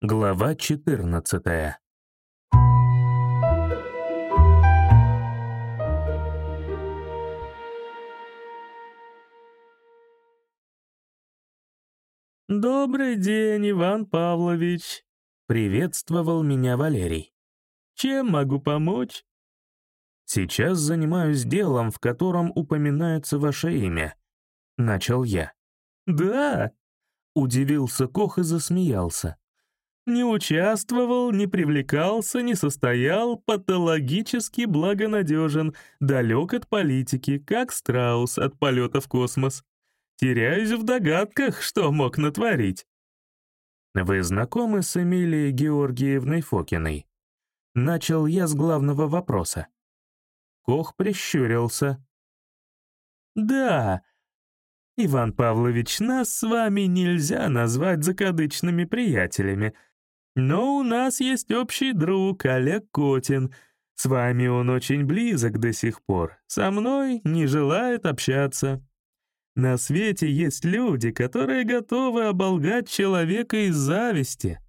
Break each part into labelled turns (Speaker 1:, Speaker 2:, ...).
Speaker 1: Глава 14 «Добрый день, Иван Павлович!» — приветствовал меня Валерий. «Чем могу помочь?» «Сейчас занимаюсь делом, в котором упоминается ваше имя», — начал я. «Да?» — удивился Кох и засмеялся. «Не участвовал, не привлекался, не состоял, патологически благонадежен, далек от политики, как страус от полета в космос. Теряюсь в догадках, что мог натворить». «Вы знакомы с Эмилией Георгиевной Фокиной?» Начал я с главного вопроса. Кох прищурился. «Да, Иван Павлович, нас с вами нельзя назвать закадычными приятелями, но у нас есть общий друг Олег Котин. С вами он очень близок до сих пор, со мной не желает общаться. На свете есть люди, которые готовы оболгать человека из зависти».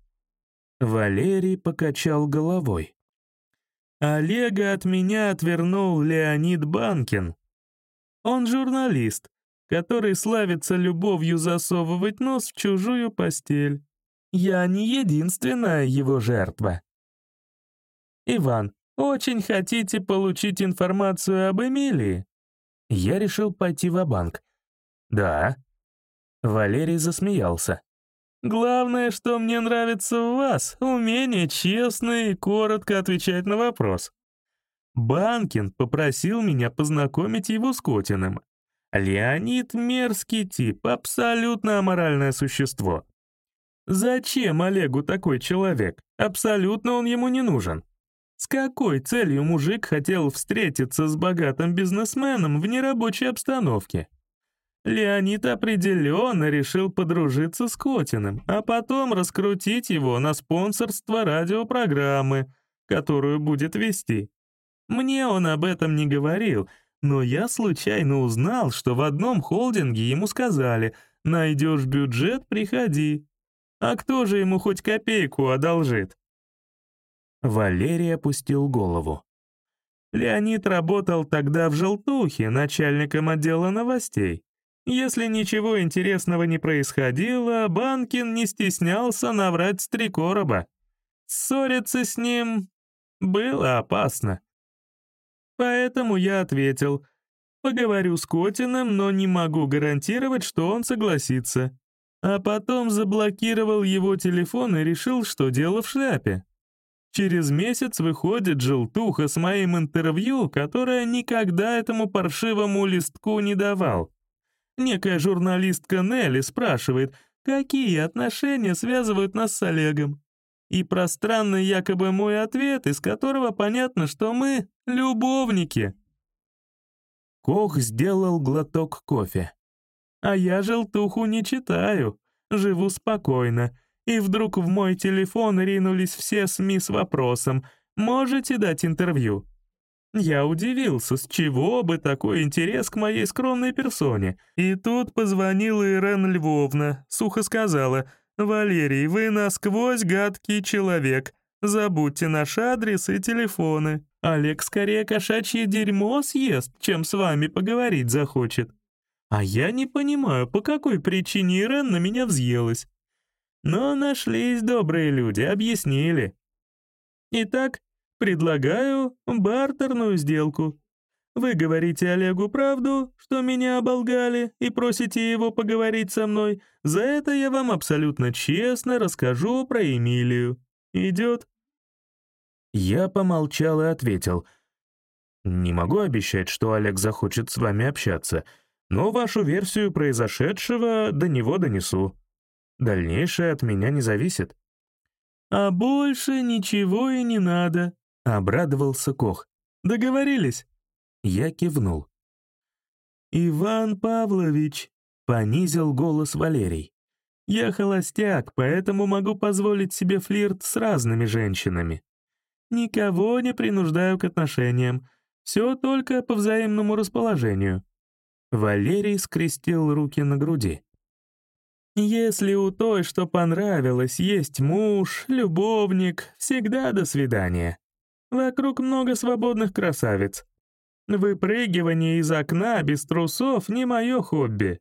Speaker 1: Валерий покачал головой. Олега от меня отвернул Леонид Банкин. Он журналист, который славится любовью засовывать нос в чужую постель. Я не единственная его жертва. Иван, очень хотите получить информацию об Эмилии? Я решил пойти в банк Да. Валерий засмеялся. Главное, что мне нравится в вас, умение честно и коротко отвечать на вопрос. Банкин попросил меня познакомить его с Котиным. Леонид — мерзкий тип, абсолютно аморальное существо. Зачем Олегу такой человек? Абсолютно он ему не нужен. С какой целью мужик хотел встретиться с богатым бизнесменом в нерабочей обстановке? Леонид определенно решил подружиться с Котиным, а потом раскрутить его на спонсорство радиопрограммы, которую будет вести. Мне он об этом не говорил, но я случайно узнал, что в одном холдинге ему сказали «Найдешь бюджет, приходи». А кто же ему хоть копейку одолжит? Валерий опустил голову. Леонид работал тогда в «Желтухе» начальником отдела новостей. Если ничего интересного не происходило, Банкин не стеснялся наврать с три короба. Ссориться с ним было опасно. Поэтому я ответил, поговорю с Котиным, но не могу гарантировать, что он согласится. А потом заблокировал его телефон и решил, что дело в шляпе. Через месяц выходит желтуха с моим интервью, которое никогда этому паршивому листку не давал. Некая журналистка Нелли спрашивает, какие отношения связывают нас с Олегом. И пространный якобы мой ответ, из которого понятно, что мы — любовники. Кох сделал глоток кофе. А я желтуху не читаю, живу спокойно. И вдруг в мой телефон ринулись все СМИ с вопросом «Можете дать интервью?» Я удивился, с чего бы такой интерес к моей скромной персоне. И тут позвонила Ирена Львовна, сухо сказала, «Валерий, вы насквозь гадкий человек. Забудьте наш адрес и телефоны. Олег скорее кошачье дерьмо съест, чем с вами поговорить захочет. А я не понимаю, по какой причине Ирен на меня взъелась. Но нашлись добрые люди, объяснили. Итак, Предлагаю бартерную сделку. Вы говорите Олегу правду, что меня оболгали, и просите его поговорить со мной. За это я вам абсолютно честно расскажу про Эмилию. Идет?» Я помолчал и ответил. «Не могу обещать, что Олег захочет с вами общаться, но вашу версию произошедшего до него донесу. Дальнейшее от меня не зависит». «А больше ничего и не надо», Обрадовался Кох. «Договорились?» Я кивнул. «Иван Павлович», — понизил голос Валерий. «Я холостяк, поэтому могу позволить себе флирт с разными женщинами. Никого не принуждаю к отношениям. Все только по взаимному расположению». Валерий скрестил руки на груди. Если у той, что понравилось, есть муж, любовник, всегда до свидания. Вокруг много свободных красавиц. Выпрыгивание из окна без трусов не мое хобби.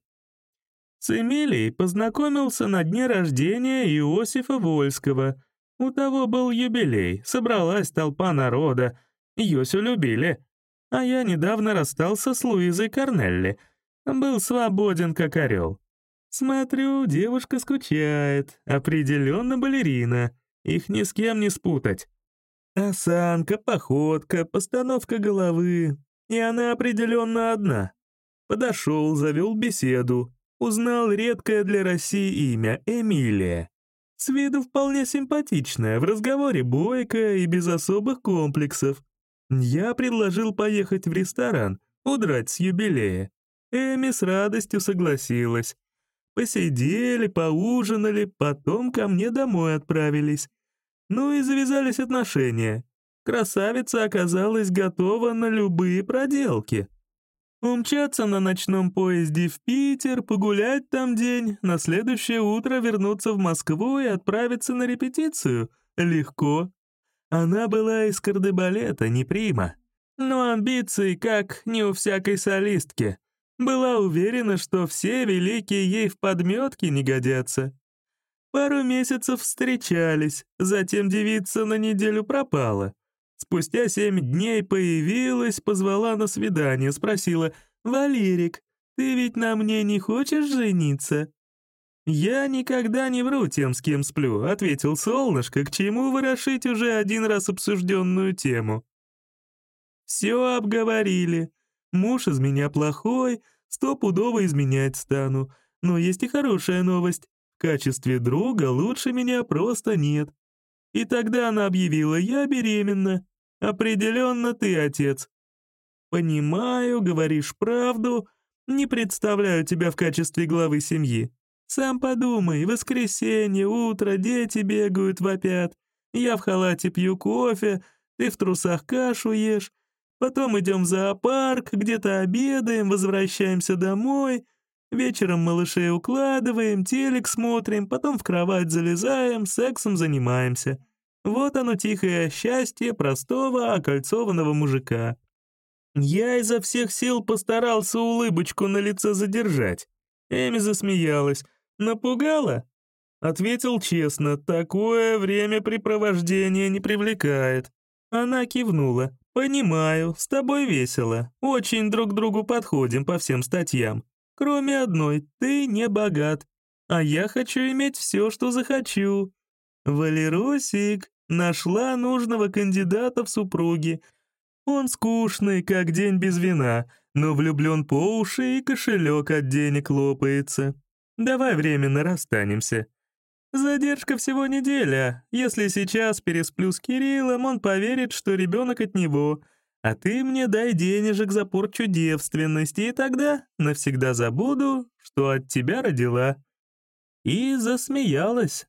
Speaker 1: С Эмилией познакомился на дне рождения Иосифа Вольского. У того был юбилей, собралась толпа народа. Йосю любили. А я недавно расстался с Луизой Корнелли. Был свободен, как орел. Смотрю, девушка скучает. Определенно балерина. Их ни с кем не спутать. Осанка, походка, постановка головы. И она определенно одна. Подошел, завел беседу. Узнал редкое для России имя — Эмилия. С виду вполне симпатичная, в разговоре бойкая и без особых комплексов. Я предложил поехать в ресторан, удрать с юбилея. Эми с радостью согласилась. Посидели, поужинали, потом ко мне домой отправились. Ну и завязались отношения. Красавица оказалась готова на любые проделки. Умчаться на ночном поезде в Питер, погулять там день, на следующее утро вернуться в Москву и отправиться на репетицию. Легко. Она была из кардебалета, не прима. Но амбиции, как не у всякой солистки. Была уверена, что все великие ей в подметке не годятся. Пару месяцев встречались, затем девица на неделю пропала. Спустя семь дней появилась, позвала на свидание, спросила, «Валерик, ты ведь на мне не хочешь жениться?» «Я никогда не вру тем, с кем сплю», — ответил солнышко, к чему ворошить уже один раз обсужденную тему. «Все обговорили. Муж из меня плохой, стопудово изменять стану. Но есть и хорошая новость. В качестве друга лучше меня просто нет. И тогда она объявила, я беременна. Определенно ты отец. Понимаю, говоришь правду, не представляю тебя в качестве главы семьи. Сам подумай, воскресенье, утро, дети бегают, вопят. Я в халате пью кофе, ты в трусах кашу ешь. Потом идем в зоопарк, где-то обедаем, возвращаемся домой — Вечером малышей укладываем, телек смотрим, потом в кровать залезаем, сексом занимаемся. Вот оно тихое счастье простого окольцованного мужика. Я изо всех сил постарался улыбочку на лице задержать. Эми засмеялась. «Напугала?» Ответил честно, такое времяпрепровождение не привлекает. Она кивнула. «Понимаю, с тобой весело. Очень друг другу подходим по всем статьям. Кроме одной, ты не богат, а я хочу иметь все, что захочу. Валеросик нашла нужного кандидата в супруги. Он скучный, как день без вина, но влюблен по уши и кошелек от денег лопается. Давай временно расстанемся. Задержка всего неделя. Если сейчас пересплю с Кириллом, он поверит, что ребенок от него — а ты мне дай денежек за порчу девственности, и тогда навсегда забуду, что от тебя родила». И засмеялась,